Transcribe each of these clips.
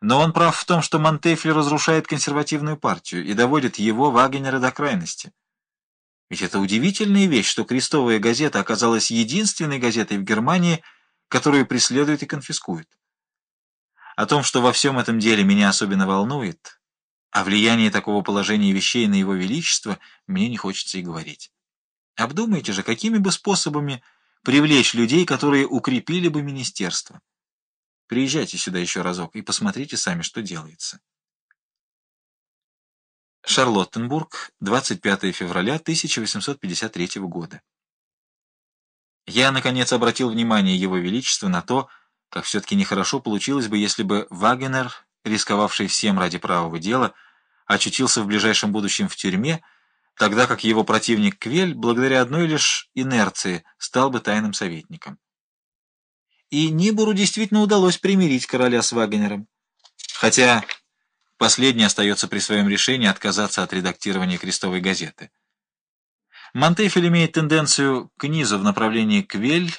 Но он прав в том, что Монтефель разрушает консервативную партию и доводит его, Вагенера, до крайности. Ведь это удивительная вещь, что крестовая газета оказалась единственной газетой в Германии, которую преследуют и конфискуют. О том, что во всем этом деле меня особенно волнует, о влиянии такого положения вещей на его величество, мне не хочется и говорить. Обдумайте же, какими бы способами привлечь людей, которые укрепили бы министерство. Приезжайте сюда еще разок и посмотрите сами, что делается. Шарлоттенбург, 25 февраля 1853 года. Я, наконец, обратил внимание Его Величества на то, как все-таки нехорошо получилось бы, если бы Вагенер, рисковавший всем ради правого дела, очутился в ближайшем будущем в тюрьме, тогда как его противник Квель, благодаря одной лишь инерции, стал бы тайным советником. И Нибору действительно удалось примирить короля с Вагнером. Хотя последний остается при своем решении отказаться от редактирования крестовой газеты. Монтефель имеет тенденцию к низу в направлении Квель,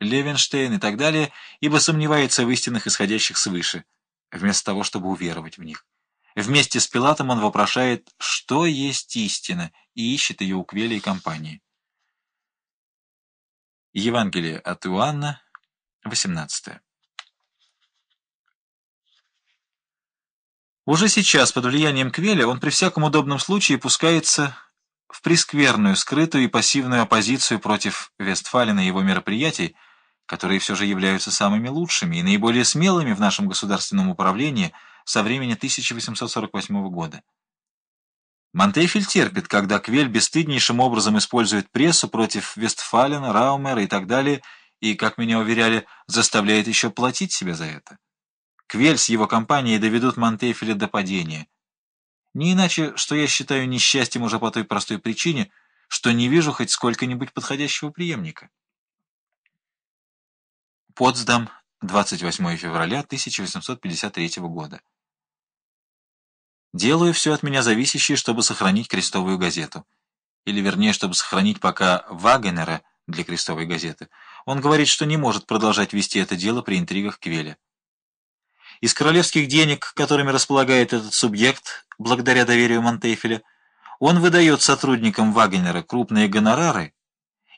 Левенштейн и так далее, ибо сомневается в истинах, исходящих свыше, вместо того, чтобы уверовать в них. Вместе с Пилатом он вопрошает, что есть истина, и ищет ее у Квеля и компании. Евангелие от Иоанна, 18. Уже сейчас, под влиянием Квеля, он при всяком удобном случае пускается в прескверную, скрытую и пассивную оппозицию против Вестфалина и его мероприятий, которые все же являются самыми лучшими и наиболее смелыми в нашем государственном управлении со времени 1848 года. Монтефель терпит, когда Квель бесстыднейшим образом использует прессу против Вестфалена, Раумера и так далее, и, как меня уверяли, заставляет еще платить себе за это. Квель с его компанией доведут Монтефеля до падения. Не иначе, что я считаю несчастьем уже по той простой причине, что не вижу хоть сколько-нибудь подходящего преемника. Потсдам, 28 февраля 1853 года. Делаю все от меня зависящее, чтобы сохранить крестовую газету. Или, вернее, чтобы сохранить пока Вагенера для крестовой газеты. Он говорит, что не может продолжать вести это дело при интригах Квеля. Из королевских денег, которыми располагает этот субъект, благодаря доверию Монтефеля, он выдает сотрудникам Вагенера крупные гонорары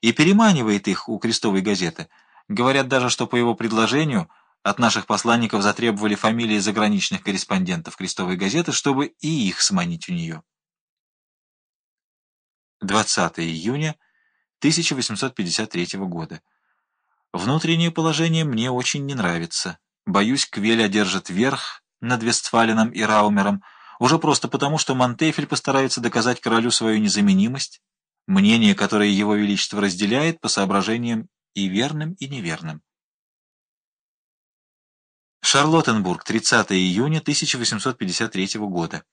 и переманивает их у крестовой газеты. Говорят даже, что по его предложению от наших посланников затребовали фамилии заграничных корреспондентов крестовой газеты, чтобы и их сманить у нее. 20 июня 1853 года. Внутреннее положение мне очень не нравится. Боюсь, Квель одержит верх над Вестфалином и Раумером, уже просто потому, что Монтефель постарается доказать королю свою незаменимость, мнение, которое его величество разделяет по соображениям и верным, и неверным. Шарлоттенбург, 30 июня 1853 года.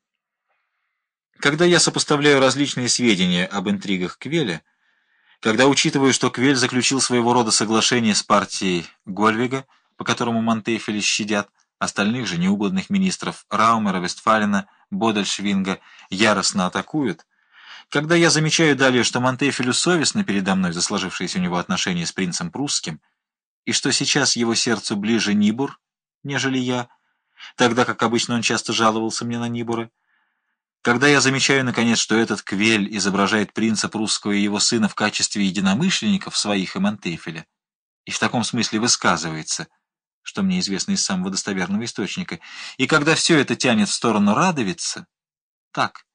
Когда я сопоставляю различные сведения об интригах Квеля, когда учитываю, что Квель заключил своего рода соглашение с партией Гольвига, по которому Монтефеля щадят, остальных же неугодных министров Раумера, Вестфалина, Бодальшвинга яростно атакуют, когда я замечаю далее, что Монтефелю совестно передо мной за сложившиеся у него отношения с принцем прусским, и что сейчас его сердцу ближе Нибур, нежели я, тогда как обычно он часто жаловался мне на Нибура, когда я замечаю, наконец, что этот Квель изображает принца прусского и его сына в качестве единомышленников своих и Монтефеля, и в таком смысле высказывается, что мне известно из самого достоверного источника, и когда все это тянет в сторону Радовица, так,